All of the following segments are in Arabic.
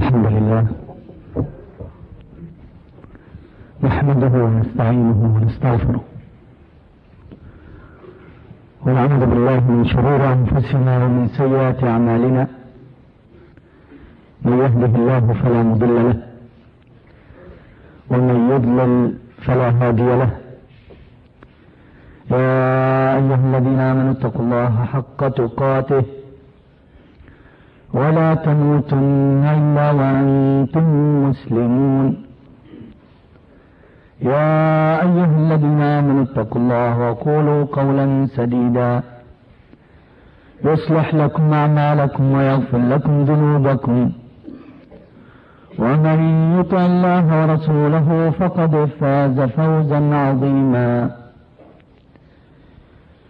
الحمد لله نحمده ونستعينه ونستغفره ونعوذ بالله من شرور أنفسنا ومن سيئات أعمالنا من يهده الله فلا مضل له ومن يضلل فلا هادي له يا أيها الذين آمنوا اتقوا الله حق تقاته ولا تموتن إلا وأنتم مسلمون. يا أيها الذين آمنوا اتقوا الله وقولوا قولا سديدا. يصلح لكم أعمالكم ويغفر لكم ذنوبكم. ومن يطع الله ورسوله فقد فاز فوزا عظيما.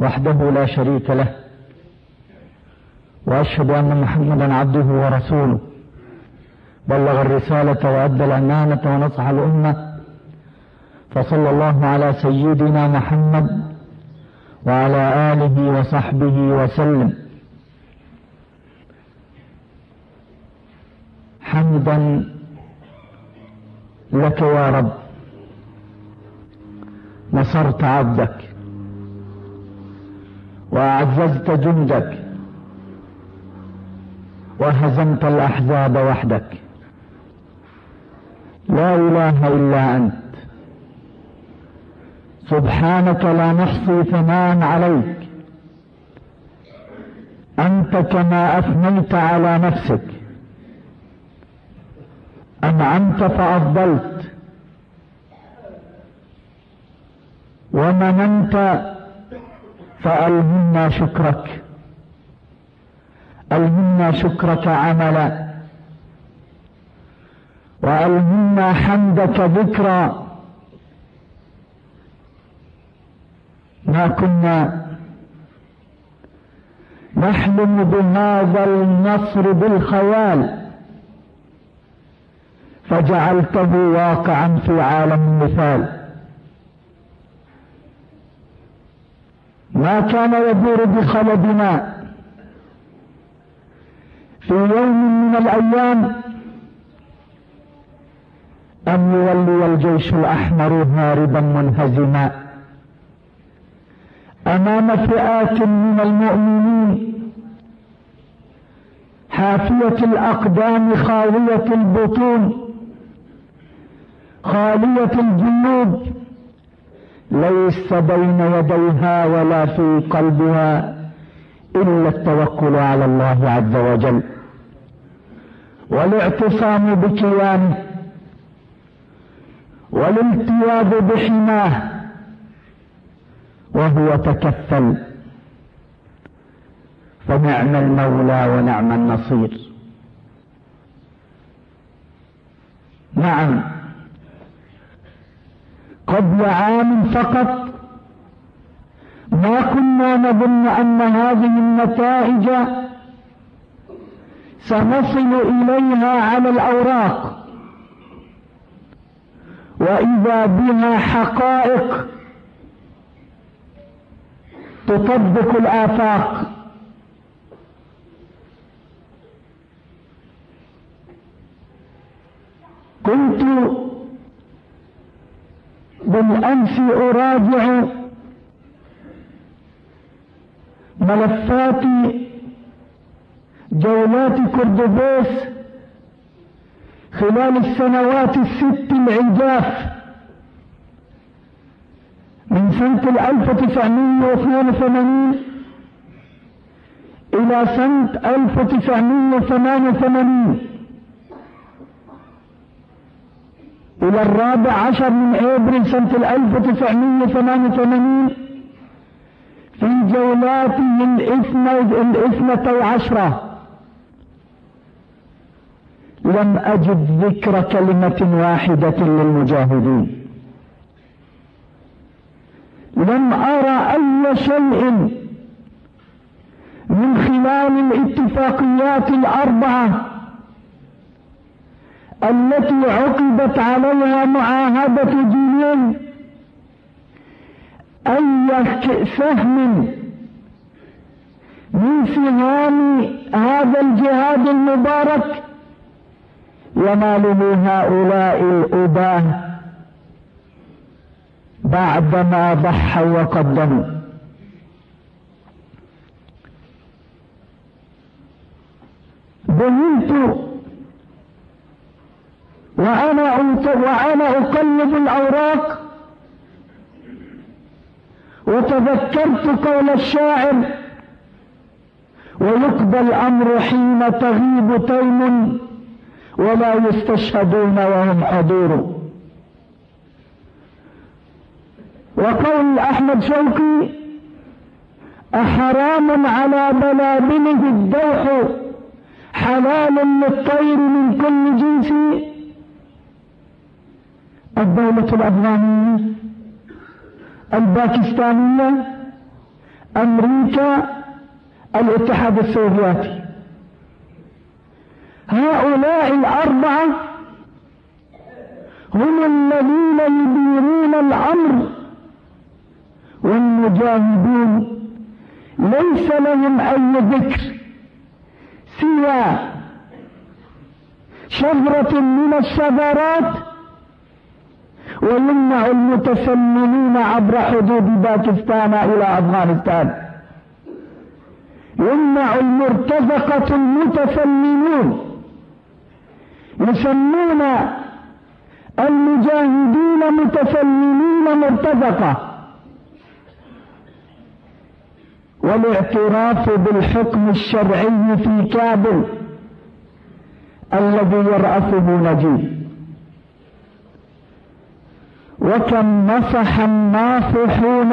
وحده لا شريك له. وأشهد أن محمدا عبده ورسوله. بلغ الرسالة وأدى الأمانة ونصح الأمة. فصلى الله على سيدنا محمد وعلى آله وصحبه وسلم. حمدا لك يا رب. نصرت عبدك. وأعززت جندك وهزمت الأحزاب وحدك. لا إله إلا أنت. سبحانك لا نحصي ثناء عليك. أنت كما أثنيت على نفسك. أنعمت فأفضلت. ومننت فألهمنا شكرك. ألهمنا شكرك عملا. وألهمنا حمدك ذكرا ما كنا نحلم بهذا النصر بالخيال. فجعلته واقعا في عالم المثال. ما كان يدور بخلدنا. في يوم من الأيام ان يولي الجيش الأحمر هاربا منهزما. أمام فئات من المؤمنين حافية الأقدام خاوية البطون خالية الجنوب ليس بين يديها ولا في قلبها إلا التوكل على الله عز وجل. والاعتصام بكيانه. والالتواذ بحماه. وهو تكفل. فنعم المولى ونعم النصير. نعم. قبل عام فقط. ما كنا نظن أن هذه النتائج سنصل إليها على الأوراق. وإذا بها حقائق تطبق الآفاق. كنت بالأمس أراجع ملفات جولات كردبوس خلال السنوات الست العجاف من سنة 1982 إلى سنة 1988 إلى الرابع عشر من أبريل سنة الألف وتسعمية ثمانية وثمانين في جولاته الاثنى الاثنتي عشرة. لم أجد ذكر كلمة واحدة للمجاهدين. لم أرى أي شيء من خلال الاتفاقيات الأربعة التي عقدت عليها معاهدة جنين أي سهم من سهام هذا الجهاد المبارك؟ يناله هؤلاء الأباة بعدما ضحوا وقدموا. بهمت وأنا وأنا أقلب الأوراق. وتذكرت قول الشاعر ويقضى الأمر حين تغيب تيم ولا يستشهدون وهم حضور. وقول أحمد شوقي أحرام على بلابله الدوح حلال للطير من كل جنس الدولة الأفغانية الباكستانية أمريكا الاتحاد السوفيتي. هؤلاء الأربعة هم الذين يديرون الأمر والمجاهدون. ليس لهم أي ذكر سوى شجرة من الشجرات ويمنع المتسللين عبر حدود باكستان إلى أفغانستان. يمنع المرتزقة المتسللون. يسمون المجاهدين متسللين مرتزقة. والاعتراف بالحكم الشرعي في كابل الذي يرأسه نجيب. وكم نصح الناصحون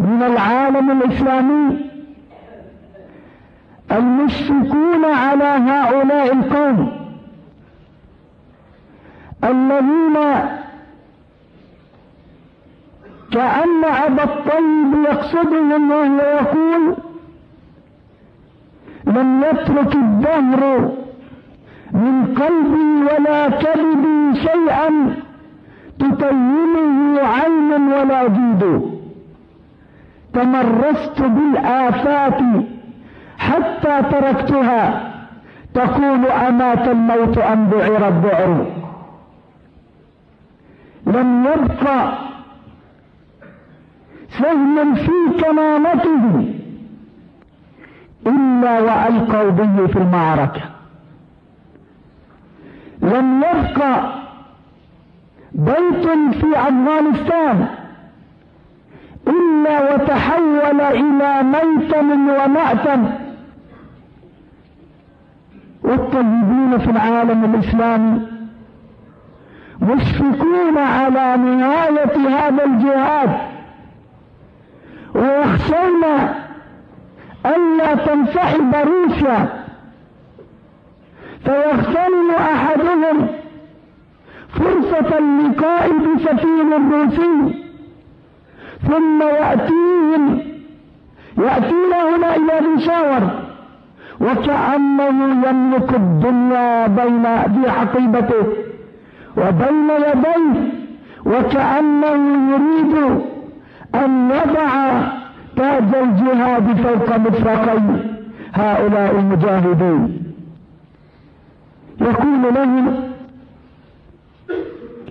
من العالم الإسلامي المشركون على هؤلاء القوم الذين كأن أبا الطيب يقصدهم وهو يقول لم يترك الدهر من قلبي ولا كبدي شيئا تتيمه عين ولا جيد تمرست بالآفات حتى تركتها. تقول أمات الموت أم بعر الذعر لم يبقى سهم في كمامته إلا وألقوا به في المعركة. لم يبقى بيت في أفغانستان إلا وتحول إلى ميتم ومأتم. والطيبين في العالم الإسلامي مشفقون على نهاية هذا الجهاد ويخشون ألا تنسحب روسيا فيغتنم أحدهم فرصة اللقاء بسفير روسي ثم يأتيهم يأتون هنا إلى بشاور وكأنه يملك الدنيا بين في حقيبته وبين يديه. وكأنه يريد أن يضع تاج الجهاد فوق مفرقي هؤلاء المجاهدين يقول لهم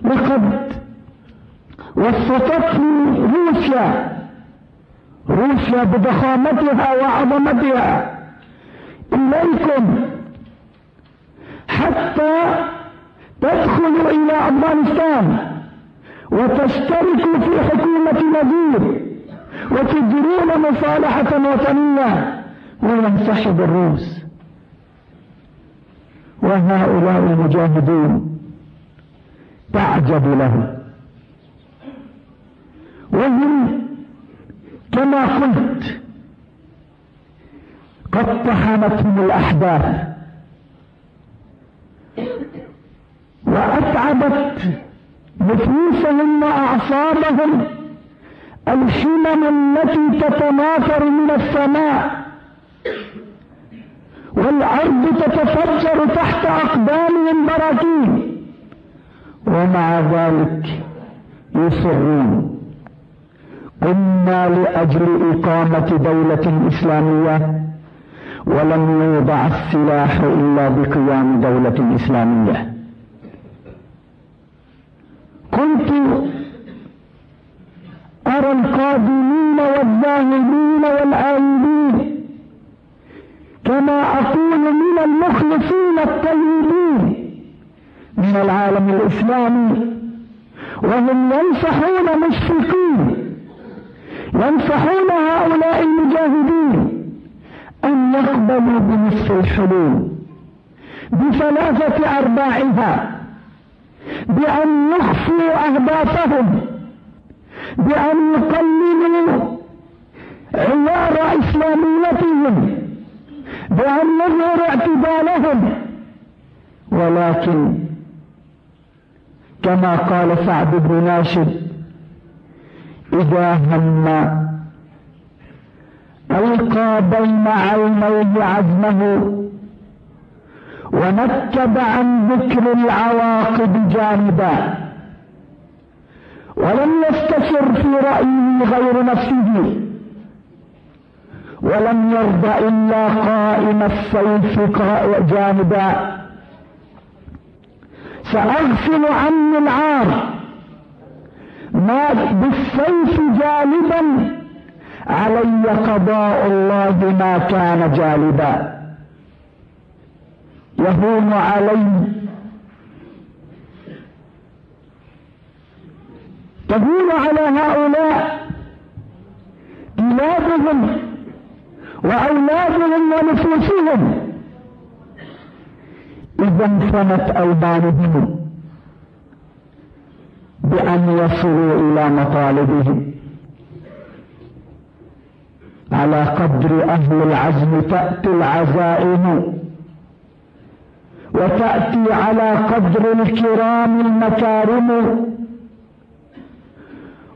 لقد وسطتني روسيا. روسيا بضخامتها وعظمتها إليكم. حتى تدخلوا إلى أفغانستان وتشتركوا في حكومة نذير وتجرون مصالحة وطنية. وينسحب الروس. وهؤلاء المجاهدون تعجب لهم. وهم كما قلت قد طحنتهم الأحداث وأتعبت نفوسهم وأعصابهم الحمم التي تتناثر من السماء. والأرض تتفجر تحت أقدامهم براكين ومع ذلك يصرون. قمنا لأجل إقامة دولة إسلامية ولم يوضع السلاح إلا بقيام دولة إسلامية. كنت أرى القادمين والذاهبين والعائدين كما أقول من المخلصين الطيبين من العالم الإسلامي وهم ينصحون مشفقين ينصحون هؤلاء المجاهدين أن يقبلوا بنصف الحلول بثلاثة أرباعها بأن يخفوا أهدافهم بأن يقللوا عيار إسلاميتهم. بأن يظهروا اعتدالهم. ولكن كما قال سعد بن ناشد إذا هم ألقى بين عينيه عزمه ونكب عن ذكر العواقب جانبا ولم يستشر في رأيه غير نفسه. ولم يرض إلا قائم السيف جانبا. سأغسل عني العار. ما بالسيف جالبا علي قضاء الله ما كان جالبا يهون علي. تهون على هؤلاء. بلادهم وأولادهم ونفوسهم. إذا انفنت ألبانهم بأن يصلوا إلى مطالبهم. على قدر أهل العزم تأتي العزائم وتأتي على قدر الكرام المكارم.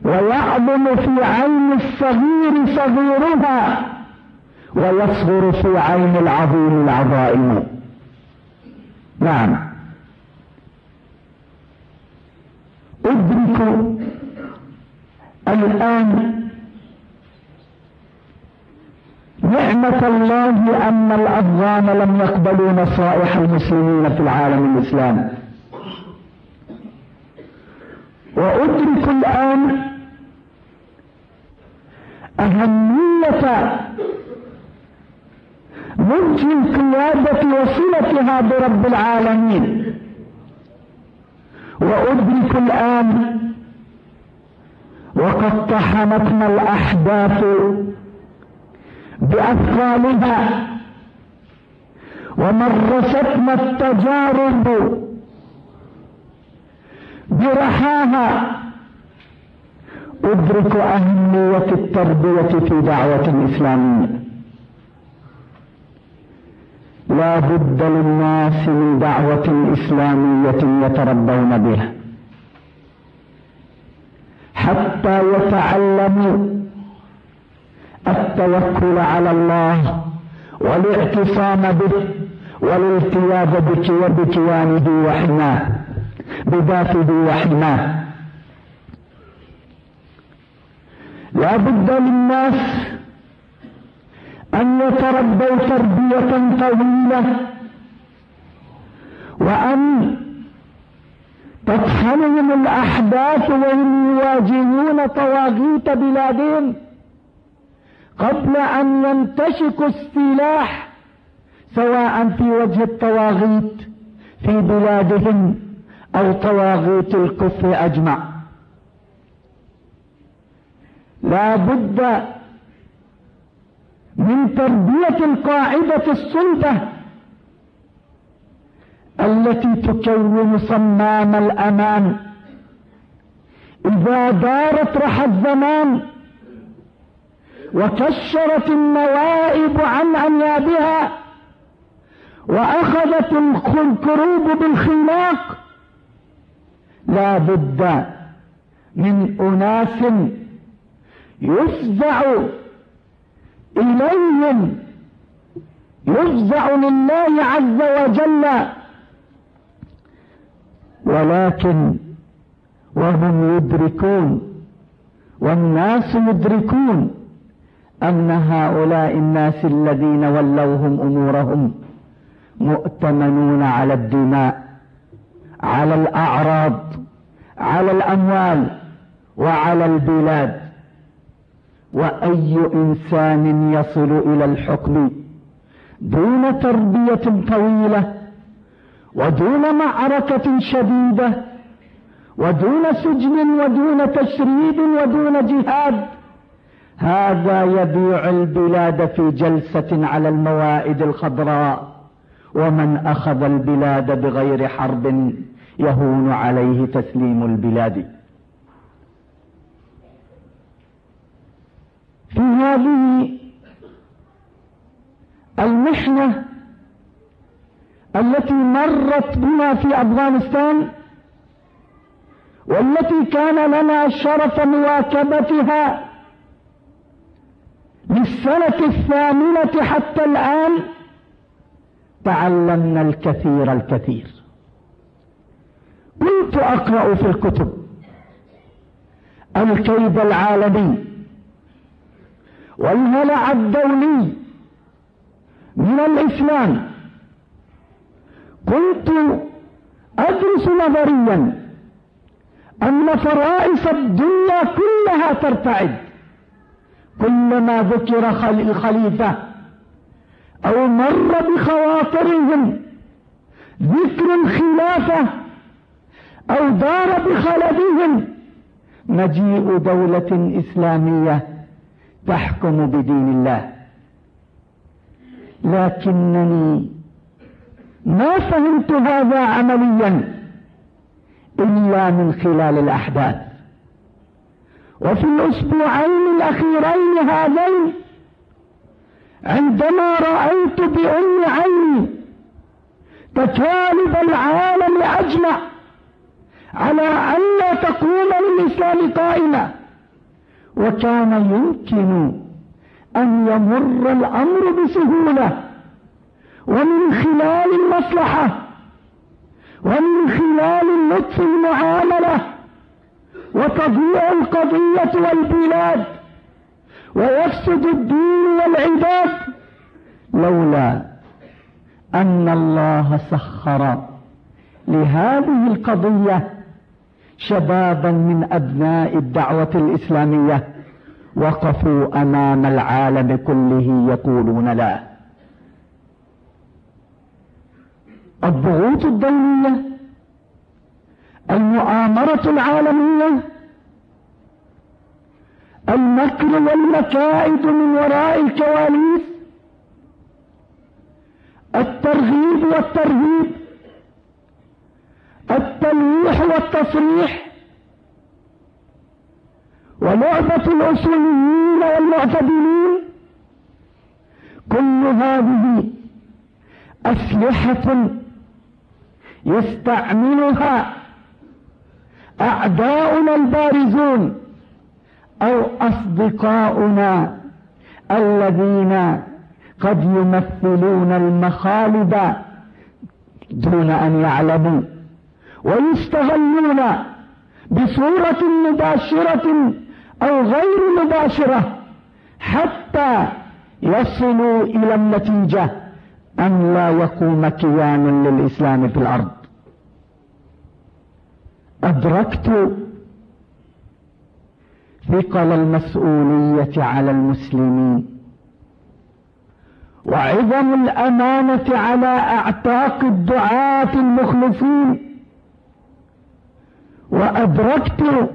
ويعظم في عين الصغير صغيرها ويصغر في عين العظيم العظائم. نعم. ادرك الآن نعمة الله أن الأفغان لم يقبلوا نصائح المسلمين في العالم الإسلامي وأدرك الآن أهمية ملك القيادة وصلتها برب العالمين. وأدرك الآن وقد طحنتنا الأحداث بأثقالها ومرستنا التجارب برحاها. أدرك أهمية التربية في دعوة إسلامية لا بد للناس من دعوة إسلامية يتربون بها. حتى يتعلموا التوكل على الله والاعتصام به والالتياز بكيانه وحماه بذاته وحماه. لا بد للناس أن يتربوا تربية طويلة. وأن تطحنهم الأحداث وهم يواجهون طواغيت بلادهم قبل أن ينتشكوا السلاح سواء في وجه الطواغيت في بلادهم أو طواغيت الكفر أجمع. لا بد من تربية القاعدة الصلبة التي تكون صمام الأمان. إذا دارت رحى الزمان وكشرت النوائب عن أنيابها وأخذت الكروب بالخلاق لا بد من أناس يفزع إليهم يفزع لله عز وجل. ولكن وهم يدركون والناس يدركون أن هؤلاء الناس الذين ولوهم أمورهم مؤتمنون على الدماء على الأعراض على الأموال وعلى البلاد. وأي إنسان يصل إلى الحكم دون تربية طويلة ودون معركة شديدة ودون سجن ودون تشريد ودون جهاد هذا يبيع البلاد في جلسة على الموائد الخضراء ومن أخذ البلاد بغير حرب يهون عليه تسليم البلاد في هذه المحنة التي مرت بنا في أفغانستان والتي كان لنا شرف مواكبتها للسنة الثامنة حتى الآن تعلمنا الكثير الكثير. كنت أقرأ في الكتب الكيد العالمي والهلع الدولي من الإسلام. كنت أدرس نظريا أن فرائس الدنيا كلها ترتعد. كلما ذكر الخليفة أو مر بخواطرهم ذكر الخلافة أو دار بخلدهم مجيء دولة إسلامية. تحكم بدين الله. لكنني ما فهمت هذا عمليا إلا من خلال الأحداث. وفي الأسبوعين الأخيرين هذين عندما رأيت بأم عيني تكالب العالم أجمع على أن لا تقوم للإسلام قائمة. وكان يمكن أن يمر الأمر بسهولة. ومن خلال المصلحة ومن خلال اللطف المعاملة وتضيع القضية والبلاد ويفسد الدين والعباد لولا أن الله سخر لهذه القضية شبابا من أبناء الدعوة الإسلامية وقفوا أمام العالم كله يقولون لا. الضغوط الدولية المؤامرة العالمية المكر والمكائد من وراء الكواليس الترغيب والترهيب التلويح والتصريح. ولعبة الأصوليين والمعتدلين. كل هذه أسلحة يستعملها أعداؤنا البارزون أو أصدقاؤنا الذين قد يمثلون المخالب دون أن يعلموا. ويستغلون بصورة مباشرة أو غير مباشرة حتى يصلوا إلى النتيجة أن لا يقوم كيان للإسلام في الأرض. أدركت ثقل المسؤولية على المسلمين وعظم الأمانة على أعتاق الدعاة المخلصين وأدركت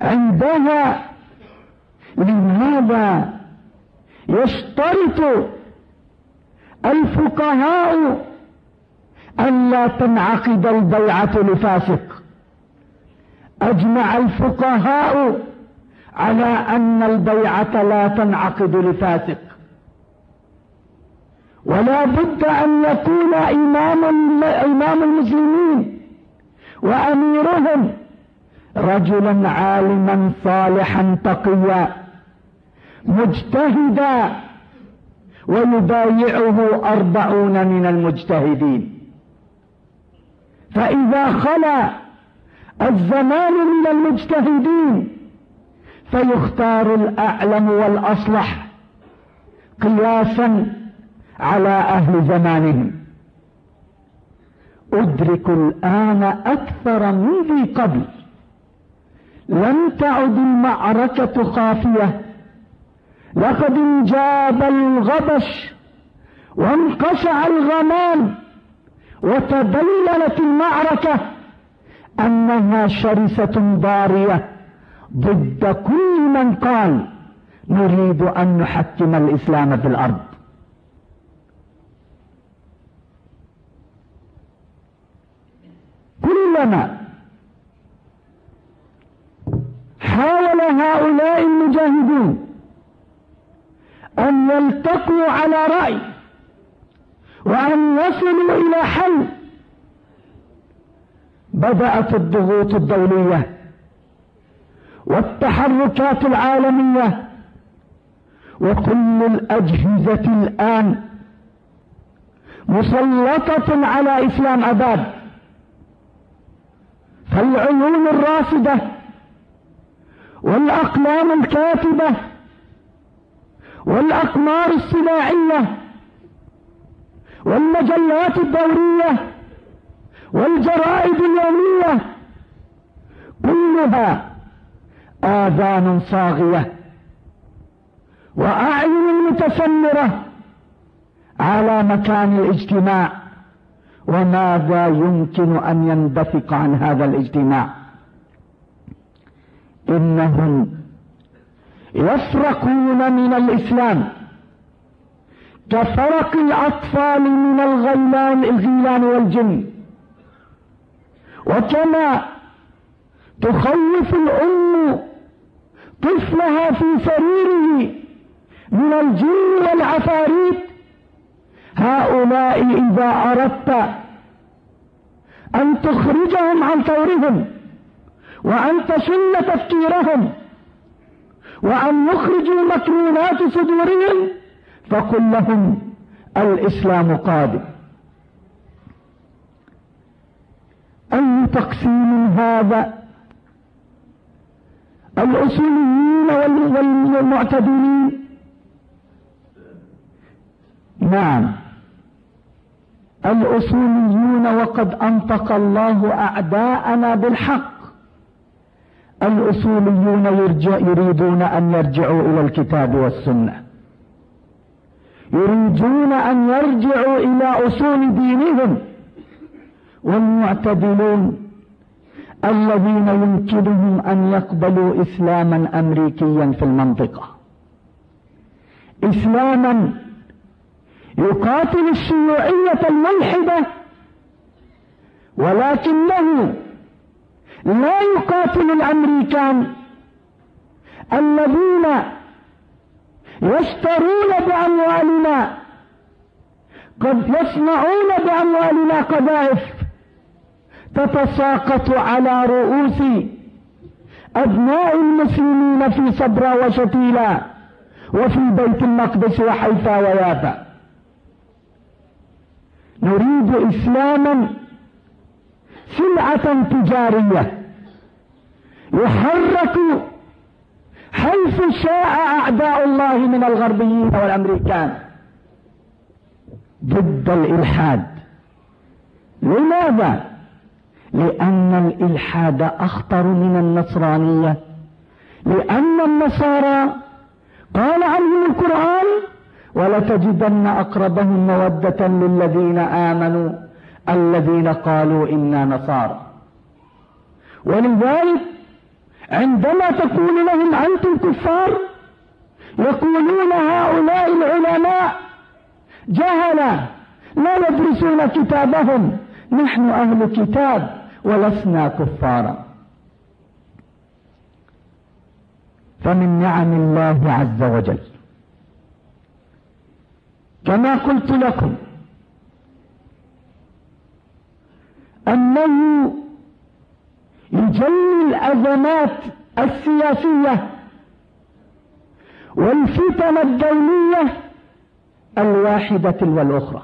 عندها لماذا يشترط الفقهاء أن لا تنعقد البيعة لفاسق. أجمع الفقهاء على أن البيعة لا تنعقد لفاسق. ولا بد أن يكون إمام, إمام المسلمين وأميرهم. رجلا عالما صالحا تقيا مجتهدا ويبايعه أربعون من المجتهدين. فإذا خلا الزمان من المجتهدين فيختار الأعلم والأصلح قياسا على أهل زمانهم. أدرك الآن أكثر من ذي قبل. لم تعد المعركة خافية. لقد انجاب الغبش وانقشع الغمام وتبينت المعركة. أنها شرسة ضارية ضد كل من قال نريد أن نحكم الإسلام في الأرض. كلما حاول هؤلاء المجاهدون أن يلتقوا على رأي وأن يصلوا إلى حل. بدأت الضغوط الدولية والتحركات العالمية وكل الأجهزة الآن مسلطة على إسلام أباد. فالعيون الراصدة والأقلام الكاتبة والأقمار الصناعية والمجلات الدورية والجرائد اليومية كلها آذان صاغية وأعين متسمرة على مكان الاجتماع. وماذا يمكن أن ينبثق عن هذا الاجتماع؟ إنهم يفرقون من الإسلام كفرق الأطفال من الغيلان الغيلان والجن. وكما تخوف الأم طفلها في سريره من الجن والعفاريت هؤلاء إذا أردت أن تخرجهم عن طورهم وأن تشل تفكيرهم وأن يخرجوا مكنونات صدورهم فقل لهم الإسلام قادم. أي تقسيم هذا؟ الأصوليين والمعتدلين. نعم. الأصوليون وقد أنطق الله أعداءنا بالحق. الأصوليون يريدون أن يرجعوا إلى الكتاب والسنة. يريدون أن يرجعوا إلى أصول دينهم. والمعتدلون الذين يمكنهم أن يقبلوا إسلاما أمريكيا في المنطقة. إسلاما يقاتل الشيوعية الملحدة ولكنه لا يقاتل الأمريكان الذين يشترون بأموالنا قد يصنعون بأموالنا قذائف تتساقط على رؤوس أبناء المسلمين في صبرا وشتيلا وفي بيت المقدس وحيفا ويافا. نريد إسلاما سلعة تجارية يحرك حيث شاء أعداء الله من الغربيين والأمريكان ضد الإلحاد لماذا؟ لأن الإلحاد أخطر من النصرانية لأن النصارى قال عنهم القرآن ولتجدن أقربهم مودة للذين آمنوا الذين قالوا إنا نصارى. ولذلك عندما تقول لهم أنتم كفار يقولون هؤلاء العلماء جهلا لا يدرسون كتابهم نحن أهل كتاب ولسنا كفارا فمن نعم الله عز وجل. كما قلت لكم أنه يجلي الأزمات السياسية والفتن الدولية الواحدة والأخرى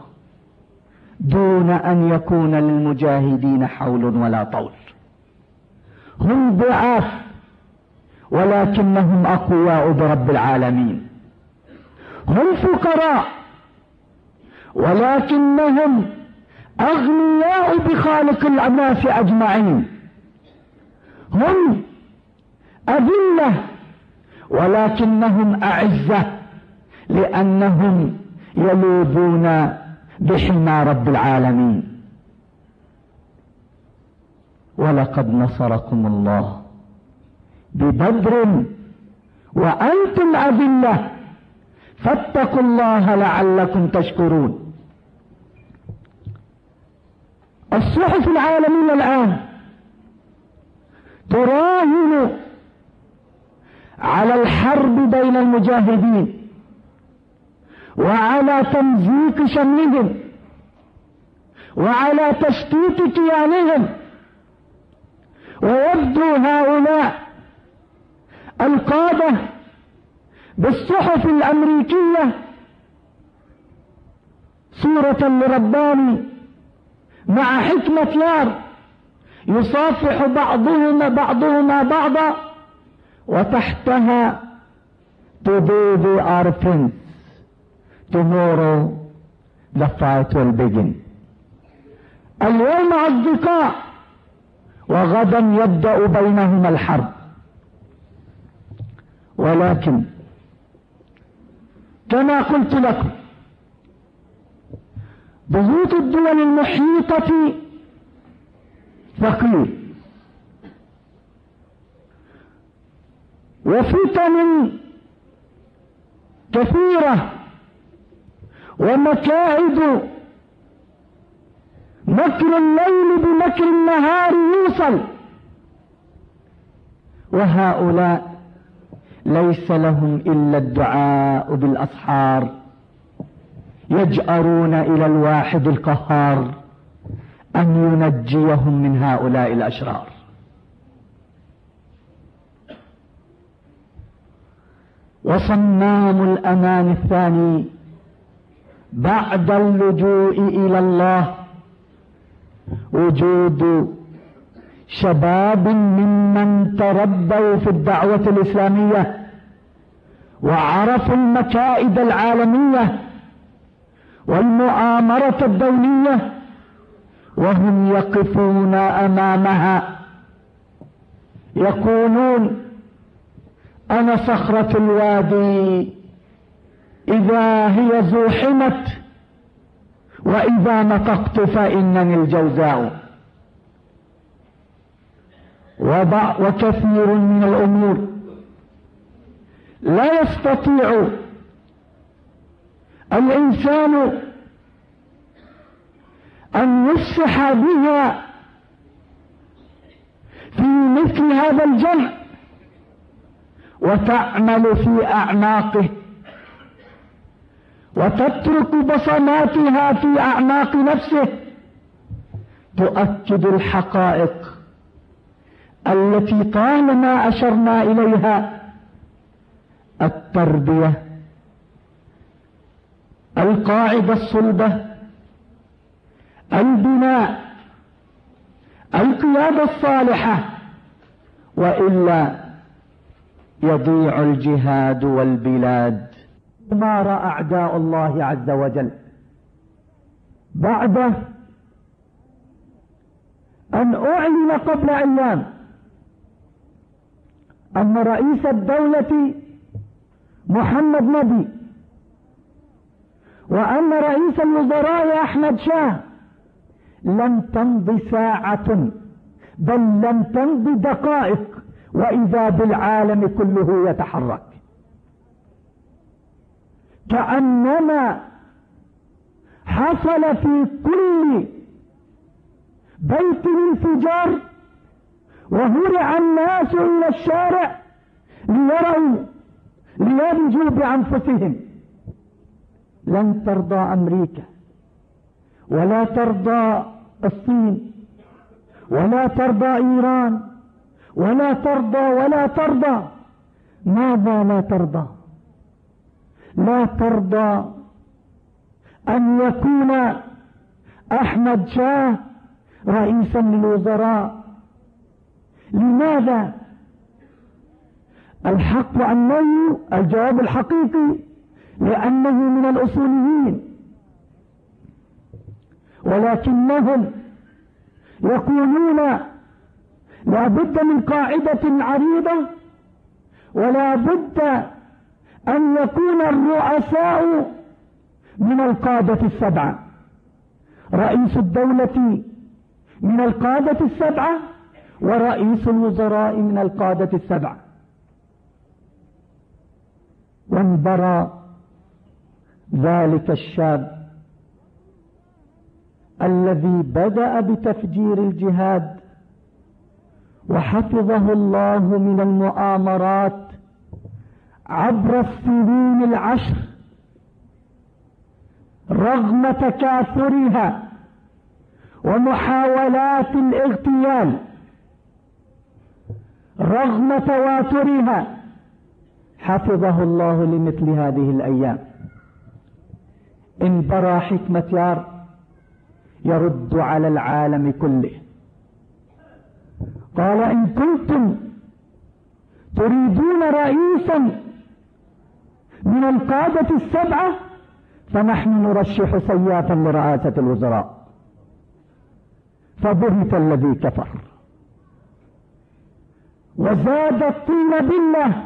دون أن يكون للمجاهدين حول ولا طول. هم ضعاف ولكنهم أقوياء برب العالمين. هم فقراء. ولكنهم أغنياء بخالق الناس أجمعين. هم أذلة ولكنهم أعزة لأنهم يلوذون بحمى رب العالمين. ولقد نصركم الله ببدر وأنتم أذلة. فاتقوا الله لعلكم تشكرون. الصحف العالمية الآن تراهن على الحرب بين المجاهدين وعلى تمزيق شملهم وعلى تشتيت كيانهم ويبدو هؤلاء القادة بالصحف الأمريكية صورة لرباني مع حكمة يار. يصافح بعضهما بعضهما بعضا وتحتها today they are friends tomorrow the fight will begin اليوم أصدقاء وغدا يبدأ بينهما الحرب. ولكن كما قلت لكم بيوت الدول المحيطة ثقيل وفتن كثيرة. ومكائد مكر الليل بمكر النهار يوصل. وهؤلاء ليس لهم إلا الدعاء بالأسحار. يجأرون إلى الواحد القهار أن ينجيهم من هؤلاء الأشرار. وصمام الأمان الثاني بعد اللجوء إلى الله وجود شباب ممن تربوا في الدعوة الإسلامية وعرفوا المكائد العالمية والمؤامرة الدولية وهم يقفون أمامها. يقولون أنا صخرة الوادي إذا هي زوحمت وإذا نطقت فإنني الجوزاء. وكثير من الأمور لا يستطيع الإنسان أن يفصح بها في مثل هذا الجمع وتعمل في أعناقه وتترك بصماتها في أعناق نفسه تؤكد الحقائق التي طالما أشرنا إليها التربية. القاعدة الصلبة البناء القيادة الصالحة وإلا يضيع الجهاد والبلاد. مار أعداء الله عز وجل. بعد أن أعلن قبل أيام أن رئيس الدولة محمد نبي وأن رئيس الوزراء أحمد شاه لم تمض ساعة بل لم تمض دقائق وإذا بالعالم كله يتحرك. كأنما حصل في كل بيت انفجار وهرع الناس إلى الشارع ليروا لينجوا بأنفسهم. لن ترضى أمريكا ولا ترضى الصين ولا ترضى إيران ولا ترضى ولا ترضى. ماذا لا ترضى؟ لا ترضى أن يكون أحمد شاه رئيسا للوزراء. لماذا؟ الحق أنه الجواب الحقيقي لأنه من الأصوليين. ولكنهم يقولون لا بد من قاعدة عريضة ولا بد أن يكون الرؤساء من القادة السبعة. رئيس الدولة من القادة السبعة ورئيس الوزراء من القادة السبعة. وانبرى ذلك الشاب الذي بدأ بتفجير الجهاد وحفظه الله من المؤامرات عبر السنين العشر رغم تكاثرها ومحاولات الاغتيال رغم تواترها حفظه الله لمثل هذه الأيام. إن برى حكمة يار يرد على العالم كله. قال إن كنتم تريدون رئيسا من القادة السبعة فنحن نرشح سيافا لرئاسة الوزراء. فبهت الذي كفر. وزاد الطين بالله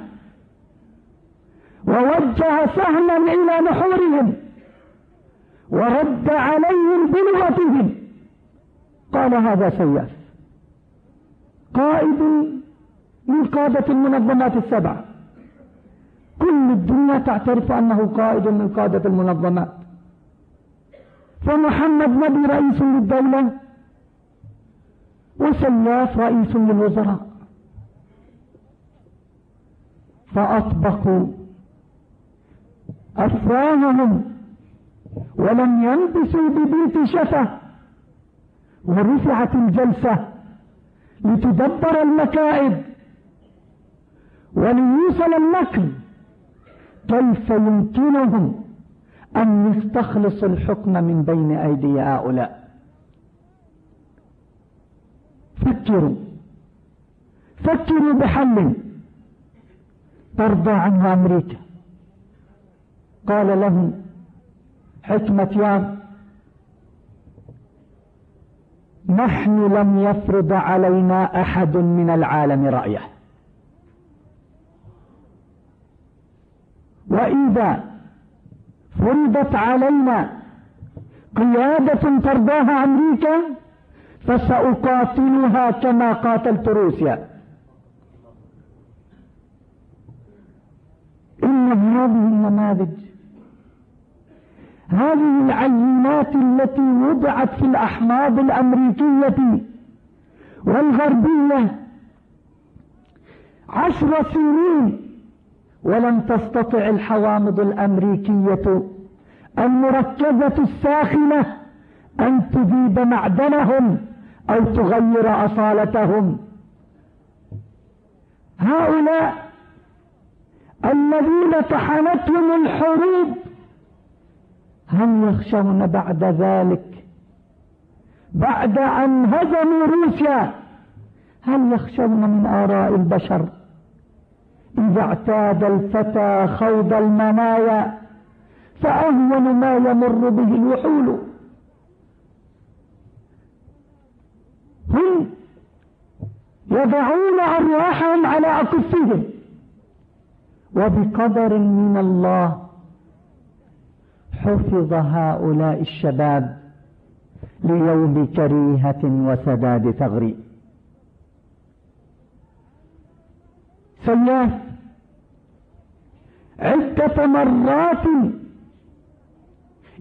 ووجه سهما إلى نحورهم. ورد عليهم بلغتهم. قال هذا سياف قائد من قادة المنظمات السبعة كل الدنيا تعترف أنه قائد من قادة المنظمات فمحمد نبي رئيس للدولة وسلاف رئيس للوزراء. فأطبقوا أفواههم ولم ينبسوا ببيت شفة ورفعت الجلسة لتدبر المكائد. وليوصل المكر كيف يمكنهم أن يستخلصوا الحكم من بين أيدي هؤلاء؟ فكروا. فكروا بحل ترضى عنه أمريكا. قال لهم حكمة يار نحن لم يفرض علينا أحد من العالم رأيه. وإذا فرضت علينا قيادة ترضاها أمريكا فسأقاتلها كما قاتلت روسيا. إن هذه النماذج. هذه العينات التي وضعت في الأحماض الأمريكية والغربية عشر سنين ولم تستطع الحوامض الأمريكية المركزة الساخنة أن تذيب معدنهم أو تغير أصالتهم. هؤلاء الذين طحنتهم الحروب هل يخشون بعد ذلك؟ بعد أن هزموا روسيا هل يخشون من آراء البشر؟ إذا اعتاد الفتى خوض المنايا فأهون ما يمر به الوحول. هم يضعون أرواحهم على أكفهم وبقدر من الله حفظ هؤلاء الشباب ليوم كريهة وسداد ثغر. سياف عدة مرات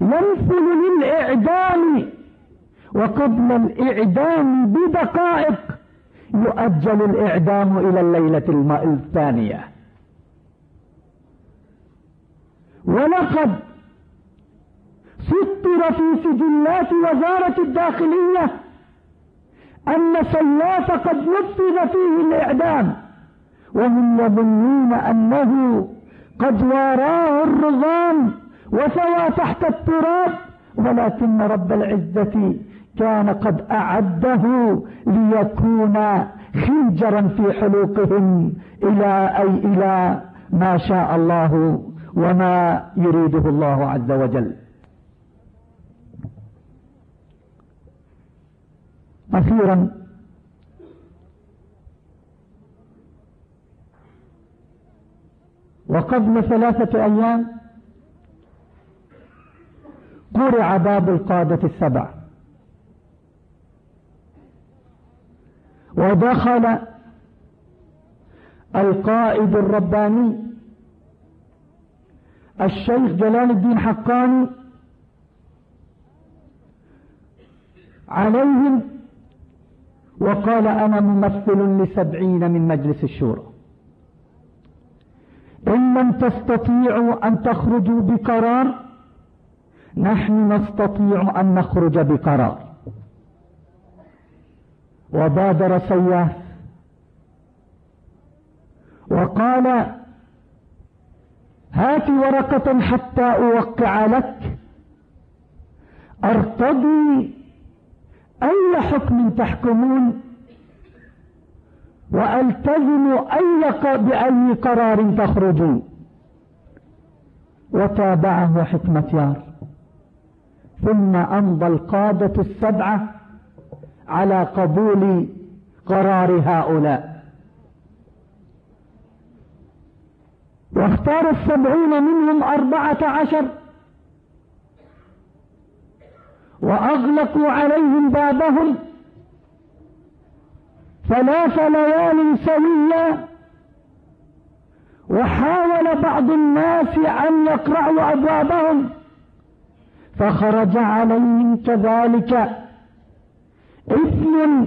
ينفل للإعدام وقبل الإعدام بدقائق يؤجل الإعدام إلى الليلة الثانية. ولقد سطر في سجلات وزارة الداخلية أن سياف قد نفذ فيه الإعدام وهم يظنون أنه قد واراه الرغام وسوى تحت التراب ولكن رب العزة كان قد أعده ليكون خنجرا في حلوقهم إلى أي إلى ما شاء الله وما يريده الله عز وجل. أخيرا وقبل ثلاثة أيام قرع باب القادة السبع. ودخل القائد الرباني الشيخ جلال الدين حقاني عليهم وقال أنا ممثل لسبعين من مجلس الشورى. إن لم تستطيعوا أن تخرجوا بقرار نحن نستطيع أن نخرج بقرار. وبادر سياف. وقال هات ورقة حتى أوقع لك. أرتضي أي حكم تحكمون؟ وألتزم أي بأي قرار تخرجون. وتابعه حكمة يار. ثم أمضى القادة السبعة على قبول قرار هؤلاء. واختار السبعون منهم أربعة عشر وأغلقوا عليهم بابهم ثلاث ليال سوية وحاول بعض الناس أن يقرعوا أبوابهم فخرج عليهم كذلك إثم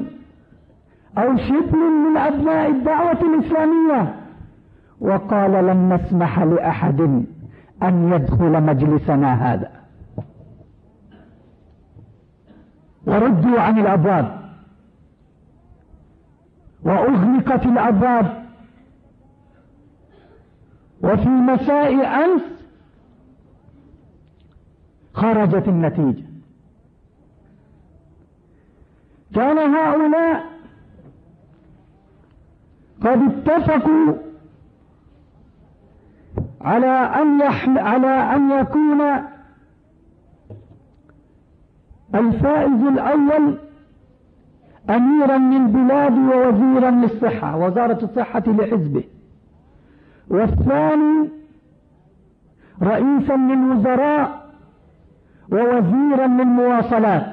أو شبل من أبناء الدعوة الإسلامية وقال لن نسمح لأحد أن يدخل مجلسنا هذا. وردوا عن الأبواب. وأغلقت الأبواب. وفي مساء أمس خرجت النتيجة. كان هؤلاء قد اتفقوا على أن يحل على أن يكون الفائز الأول أميرا للبلاد ووزيرا للصحة وزارة الصحة لحزبه. والثاني رئيسا للوزراء ووزيرا للمواصلات.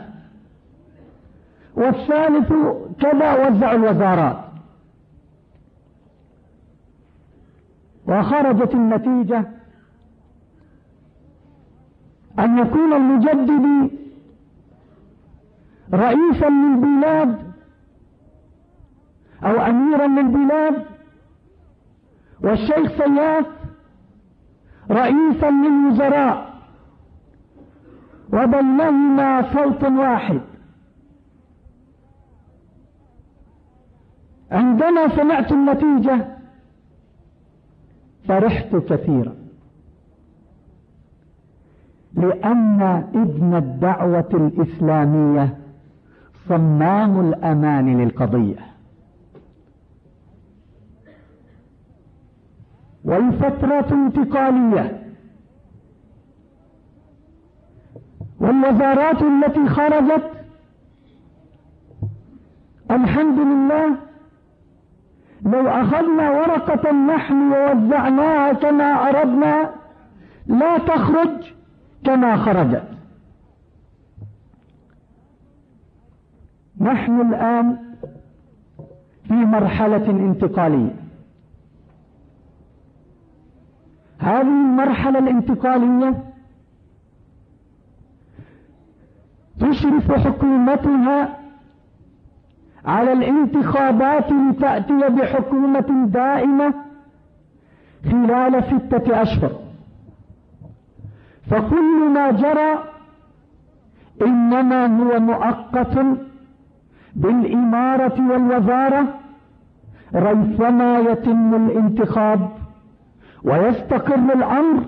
والثالث كذا وزع الوزارات. وخرجت النتيجة أن يكون المجدد رئيسا للبلاد أو أميرا للبلاد والشيخ سياف رئيسا للوزراء. وبينهما صوت واحد. عندما سمعت النتيجة فرحت كثيرا لأن ابن الدعوة الإسلامية صمام الأمان للقضية. والفترة انتقالية. والوزارات التي خرجت. الحمد لله. لو أخذنا ورقة نحن ووزعناها كما أردنا لا تخرج كما خرجت. نحن الآن في مرحلة انتقالية. هذه المرحلة الانتقالية تشرف حكومتها على الانتخابات لتأتي بحكومة دائمة خلال ستة أشهر. فكل ما جرى إنما هو مؤقت بالإمارة والوزارة ريثما يتم الانتخاب ويستقر الأمر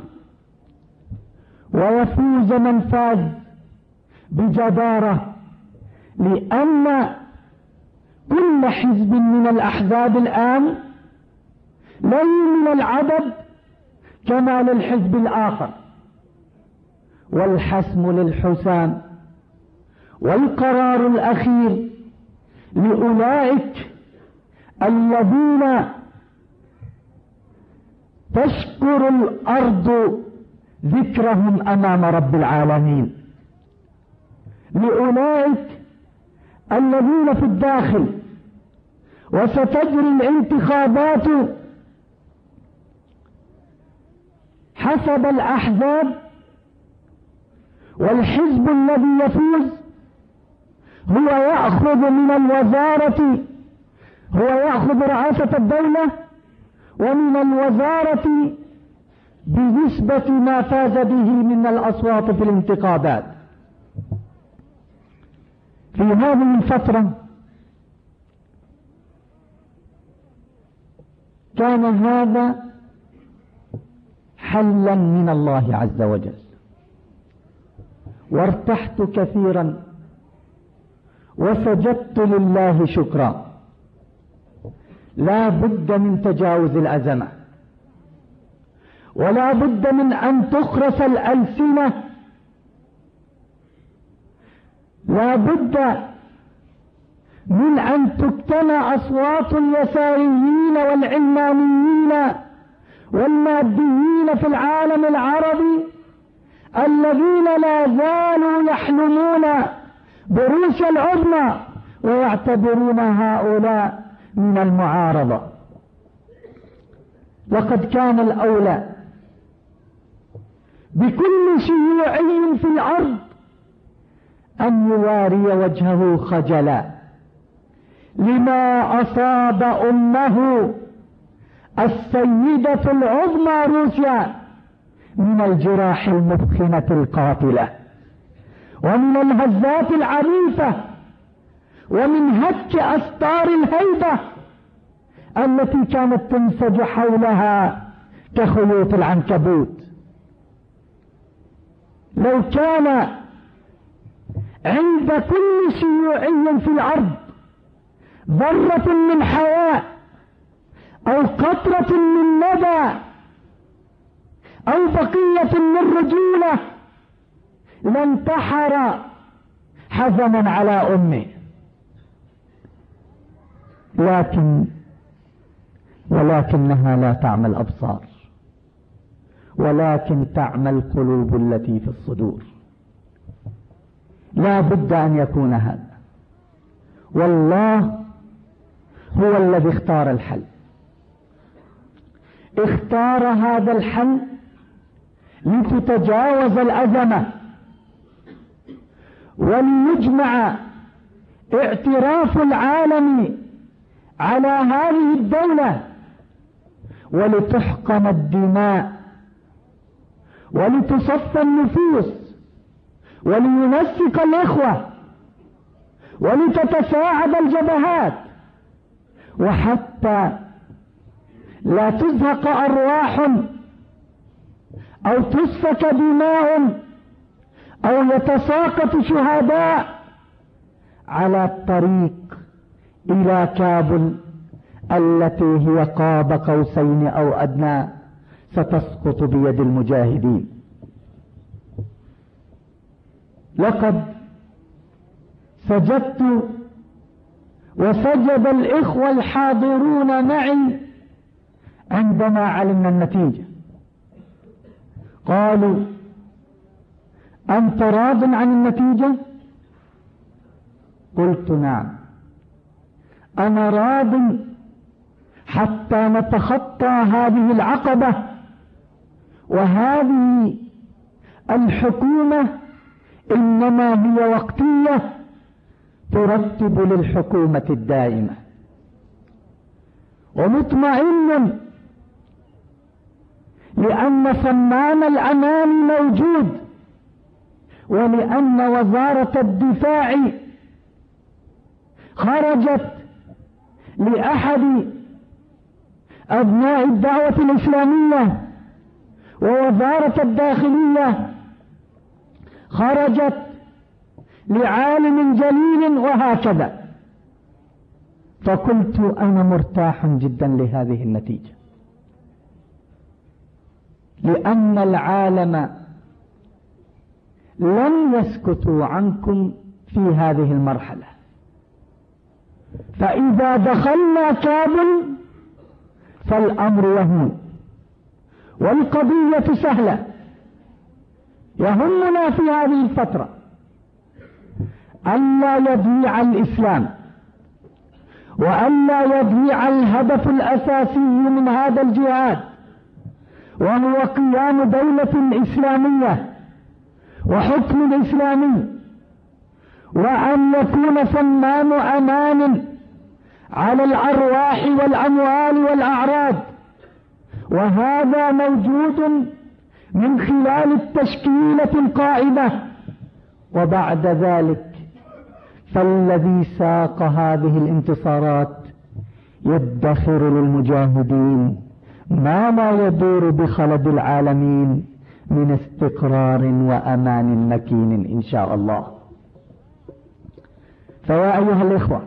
ويفوز من فاز بجدارة لأن كل حزب من الأحزاب الآن لن من العدد كما للحزب الآخر والحسم للحسام والقرار الأخير لأولئك الذين تشكر الأرض ذكرهم أمام رب العالمين. لأولئك الذين في الداخل وستجري الانتخابات حسب الأحزاب والحزب الذي يفوز هو يأخذ من الوزارة هو يأخذ رئاسة الدولة ومن الوزارة بنسبة ما فاز به من الأصوات في الانتخابات في هذه الفترة كان هذا حلا من الله عز وجل وارتحت كثيرا وسجدت لله شكرا. لا بد من تجاوز الأزمة. ولا بد من أن تخرس الألسنة. لا بد من أن تجتمع أصوات اليساريين والعلمانيين والماديين في العالم العربي الذين لا زالوا يحلمون بروسيا العظمى ويعتبرون هؤلاء من المعارضة. لقد كان الأولى. بكل شيوعي في الأرض أن يواري وجهه خجلا. لما أصاب أمه السيدة العظمى روسيا من الجراح المثخنة القاتلة. ومن الهزات العنيفة ومن هك أستار الهيبة التي كانت تنسج حولها كخيوط العنكبوت. لو كان عند كل شيوعي في الأرض ذرة من حياء أو قطرة من ندى أو بقية من رجولة لانتحر حزنا على أمه لكن ولكنها لا تعمى الأبصار ولكن تعمى القلوب التي في الصدور. لا بد أن يكون هذا. والله هو الذي اختار الحل. اختار هذا الحل لتتجاوز الأزمة. وليجمع اعتراف العالم على هذه الدولة ولتحقن الدماء ولتصفى النفوس ولينسق الإخوة ولتتساعد الجبهات وحتى لا تزهق أرواح أو تسفك دماء أو يتساقط شهداء على الطريق إلى كابل التي هي قاب قوسين أو أدنى ستسقط بيد المجاهدين. لقد سجدت وسجد الإخوة الحاضرون معي عندما علمنا النتيجة. قالوا أنت راض عن النتيجة؟ قلت نعم. أنا راض حتى نتخطى هذه العقبة وهذه الحكومة إنما هي وقتية ترتب للحكومة الدائمة. ومطمئن لأن صمام الأمان موجود. ولأن وزارة الدفاع خرجت لأحد أبناء الدعوة الإسلامية ووزارة الداخلية خرجت لعالم جليل وهكذا. فقلت أنا مرتاح جدا لهذه النتيجة. لأن العالم لن يسكتوا عنكم في هذه المرحلة. فإذا دخلنا كابل فالأمر يهون والقضية سهلة يهمنا في هذه الفترة ألا يضيع الإسلام وألا يضيع الهدف الأساسي من هذا الجهاد وهو قيام دولة إسلامية. وحكم إسلامي وأن يكون فنان أمان على الأرواح والأموال والأعراض. وهذا موجود من خلال التشكيلة القائمة. وبعد ذلك فالذي ساق هذه الانتصارات يدخر للمجاهدين ما لا يدور بخلد العالمين. من استقرار وأمان مكين إن شاء الله. فيا أيها الإخوة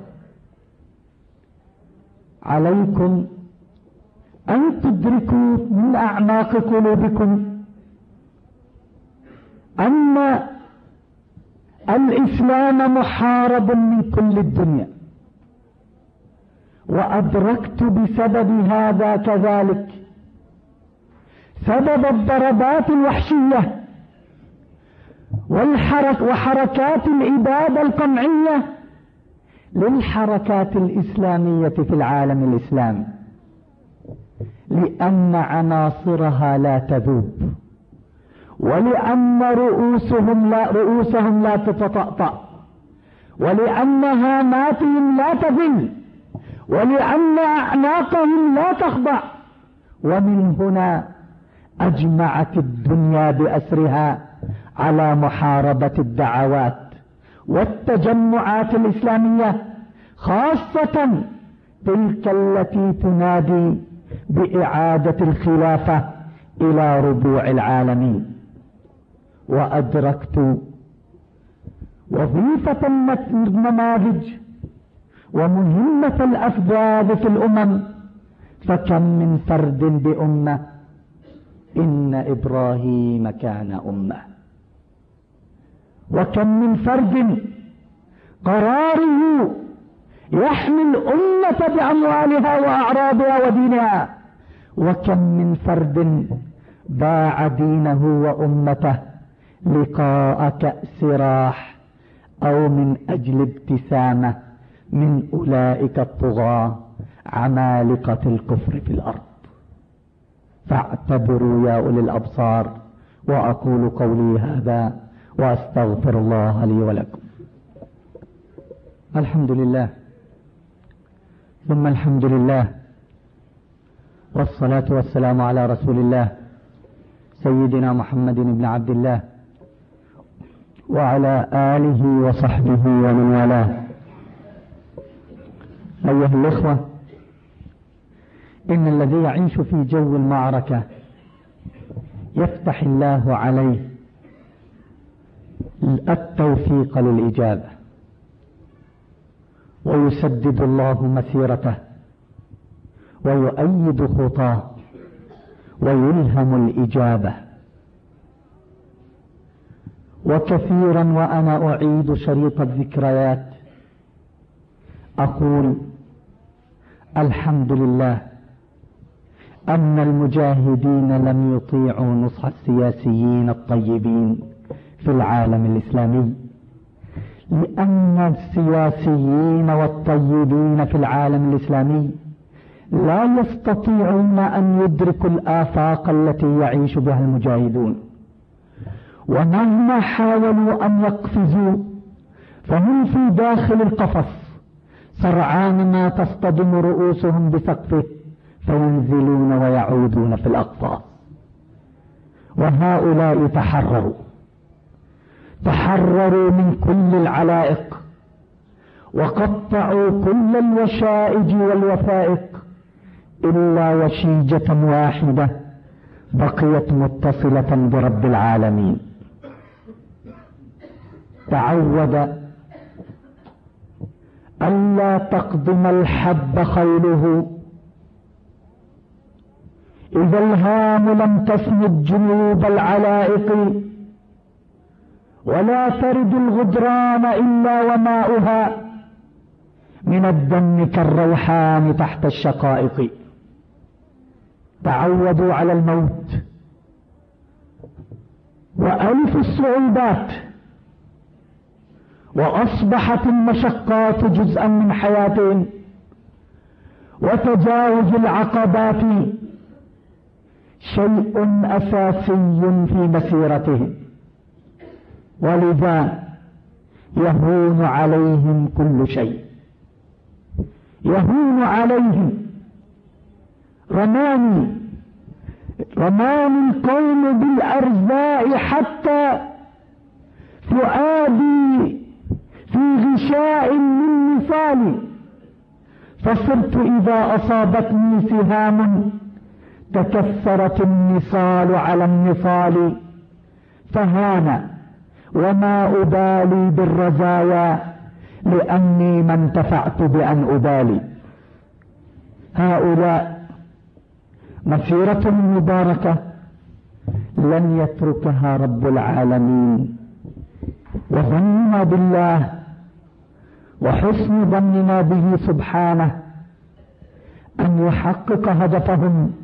عليكم أن تدركوا من أعماق قلوبكم أن الإسلام محارب من كل الدنيا. وأدركت بسبب هذا كذلك سبب الضربات الوحشية والحرك وحركات الإبادة القمعية للحركات الإسلامية في العالم الإسلامي لأن عناصرها لا تذوب ولأن رؤوسهم لا رؤوسهم لا تتطأطأ ولأن هاماتهم لا تذل ولأن أعناقهم لا تخضع ومن هنا أجمعت الدنيا بأسرها على محاربة الدعوات والتجمعات الإسلامية خاصة تلك التي تنادي بإعادة الخلافة إلى ربوع العالمين. وأدركت وظيفة النماذج ومهمة الأفراد في الأمم فكم من فرد بأمة إن إبراهيم كان أمة. وكم من فرد قراره يحمي الأمة بأموالها وأعراضها ودينها. وكم من فرد باع دينه وأمته لقاء كأس راح أو من أجل ابتسامة من أولئك الطغاة عمالقة الكفر في الأرض. فاعتبروا يا أولي الأبصار وأقول قولي هذا وأستغفر الله لي ولكم. الحمد لله. ثم الحمد لله. والصلاة والسلام على رسول الله سيدنا محمد بن عبد الله وعلى آله وصحبه ومن والاه. أيها الإخوة إن الذي يعيش في جو المعركة يفتح الله عليه التوفيق للإجابة ويسدد الله مسيرته ويؤيد خطاه ويلهم الإجابة. وكثيرا وأنا أعيد شريط الذكريات أقول الحمد لله أن المجاهدين لم يطيعوا نصح السياسيين الطيبين في العالم الإسلامي. لأن السياسيين والطيبين في العالم الإسلامي لا يستطيعون أن يدركوا الآفاق التي يعيش بها المجاهدون. ومهما حاولوا أن يقفزوا فهم في داخل القفص سرعان ما تصطدم رؤوسهم بسقفه. فينزلون ويعودون في الأقفاص وهؤلاء تحرروا. تحرروا من كل العلائق. وقطعوا كل الوشائج والوثائق. إلا وشيجة واحدة بقيت متصلة برب العالمين. تعود ألا تقدم الحب خيله. إذا الهام لم تسند جنوب العلائق ولا ترد الغدران إلا وماؤها من الدم كالروحان تحت الشقائق. تعودوا على الموت. وألف الصعوبات. وأصبحت المشقات جزءا من حياتهم. وتجاوز العقبات. شيء أساسي في مسيرتهم ولذا يهون عليهم كل شيء. يهون عليهم. رماني. رماني القوم بالأرزاء حتى فؤادي في غشاء من نصالي فصرت إذا أصابتني سهام تكسرت النصال على النصال. فهان وما أبالي بالرزايا لأني ما انتفعت بأن أبالي. هؤلاء مسيرة مباركة لن يتركها رب العالمين. وظننا بالله وحسن ظننا به سبحانه أن يحقق هدفهم.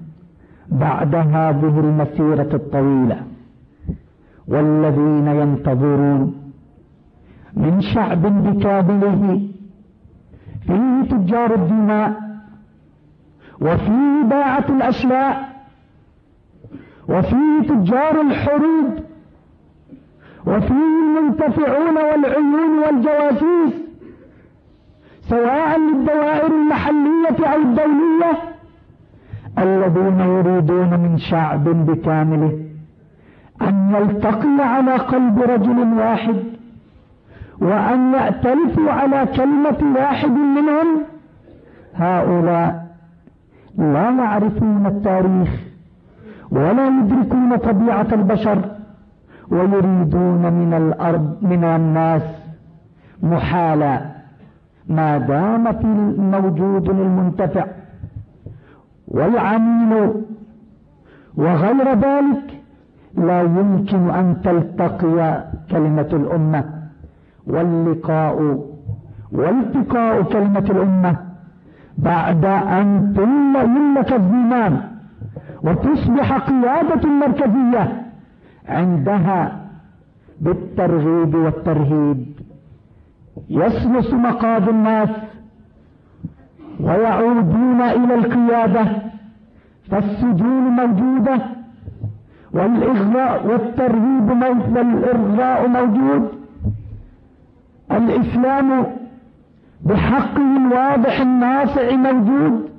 بعد هذه المسيرة الطويلة. والذين ينتظرون من شعب بكامله فيه تجار الدماء وفيه باعة الأشلاء وفيه تجار الحروب وفيه المنتفعون والعيون والجواسيس سواء للدوائر المحلية أو الدولية الذين يريدون من شعب بكامله أن يلتقي على قلب رجل واحد وأن يأتلفوا على كلمة واحد منهم. هؤلاء لا يعرفون التاريخ ولا يدركون طبيعة البشر ويريدون من الأرض من الناس محالا. ما دام في موجود المنتفع والعميل وغير ذلك لا يمكن أن تلتقي كلمة الأمة. واللقاء والتقاء كلمة الأمة. بعد أن يملك الزمام وتصبح قيادة مركزية عندها بالترغيب والترهيب. يسلس مقاد الناس ويعودون إلى القيادة فالسجون موجودة والإغراء والترهيب والإرغاء موجود. الإسلام بحقه الواضح الناصع موجود.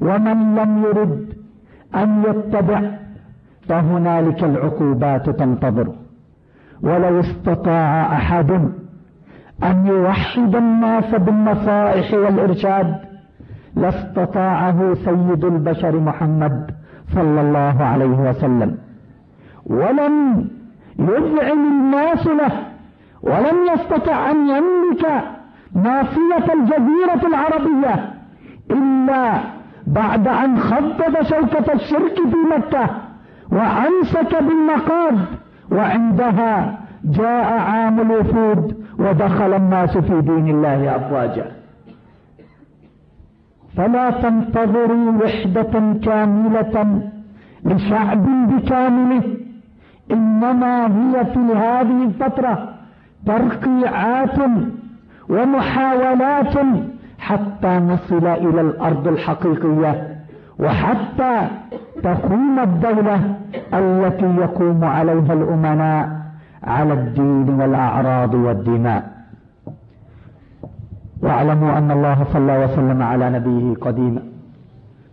ومن لم يرد أن يتبع فهنالك العقوبات تنتظر. ولو استطاع أحد أن يوحد الناس بالنصائح والإرشاد لاستطاعه سيد البشر محمد صلى الله عليه وسلم. ولم يذعن الناس له ولم يستطع أن يملك ناصية الجزيرة العربية إلا بعد أن خضب شوكة الشرك في مكة وأمسك بالنقاب وعندها جاء عام الوفود ودخل الناس في دين الله أفواجا. فلا تنتظروا وحدة كاملة لشعب بكامله. إنما هي في هذه الفترة ترقيعات ومحاولات حتى نصل إلى الأرض الحقيقية وحتى تقوم الدولة التي يقوم عليها الأمناء على الدين والأعراض والدماء. واعلموا أن الله صلى وسلم على نبيه قديما.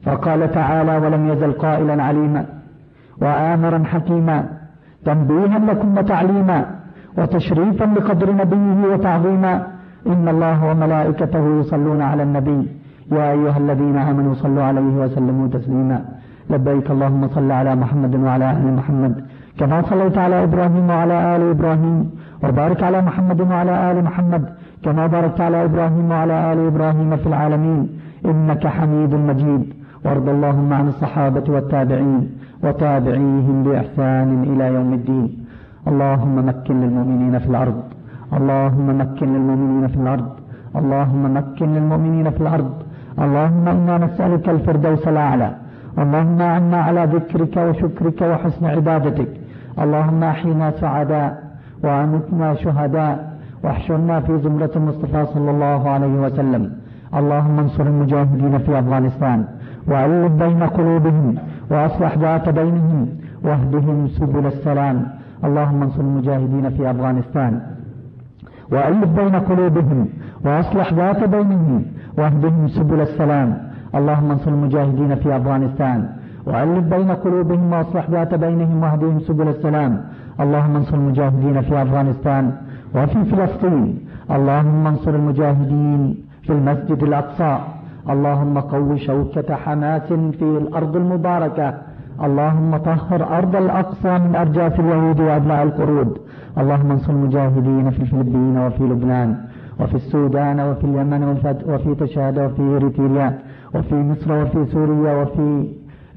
فقال تعالى ولم يزل قائلا عليما وآمرا حكيما تنبيها لكم وتعليما وتشريفا لقدر نبيه وتعظيما. إن الله وملائكته يصلون على النبي. يا أيها الذين آمنوا صلوا عليه وسلموا تسليما. لبيك اللهم صل على محمد وعلى آل محمد كما صليت على إبراهيم وعلى آل إبراهيم وبارك على محمد وعلى آل محمد كما باركت على إبراهيم وعلى آل إبراهيم في العالمين إنك حميد مجيد. وارض اللهم عن الصحابة والتابعين وتابعيهم بإحسان إلى يوم الدين. اللهم مكن للمؤمنين في الأرض. اللهم مكن للمؤمنين في الأرض. اللهم مكن للمؤمنين في الأرض. اللهم إنا نسألك الفردوس الأعلى. اللهم أعنا على ذكرك وشكرك وحسن عبادتك. اللهم أحينا سعداء وأمتنا شهداء. واحشرنا في زمرة المصطفى صلى الله عليه وسلم. اللهم انصر المجاهدين في أفغانستان وألف بين قلوبهم وأصلح ذات بينهم واهدهم سبل السلام. اللهم انصر المجاهدين في أفغانستان وألف بين قلوبهم وأصلح ذات بينهم واهدهم سبل السلام. اللهم انصر المجاهدين في أفغانستان وألف بين قلوبهم وأصلح ذات بينهم واهدهم سبل السلام. اللهم انصر المجاهدين في أفغانستان وفي فلسطين. اللهم انصر المجاهدين في المسجد الأقصى. اللهم قو شوكة حماس في الأرض المباركة. اللهم طهر أرض الأقصى من أرجاس اليهود وأبناء القرود. اللهم انصر المجاهدين في الفلبين وفي لبنان وفي السودان وفي اليمن وفي تشاد وفي إريتريا وفي مصر وفي سوريا وفي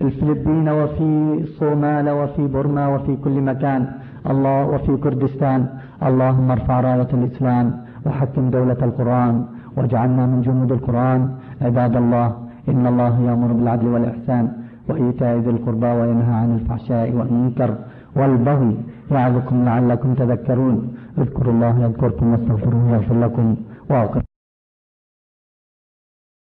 الفلبين وفي الصومال وفي بورما وفي كل مكان. الله وفي كردستان. اللهم ارفع راية الإسلام وحكم دولة القرآن واجعلنا من جنود القرآن. عباد الله إن الله يأمر بالعدل والإحسان وإيتاء ذي القربى وينهى عن الفحشاء والمنكر والبغي يعظكم لعلكم تذكرون. اذكروا الله يذكركم واستغفروه يغفر لكم. وأقم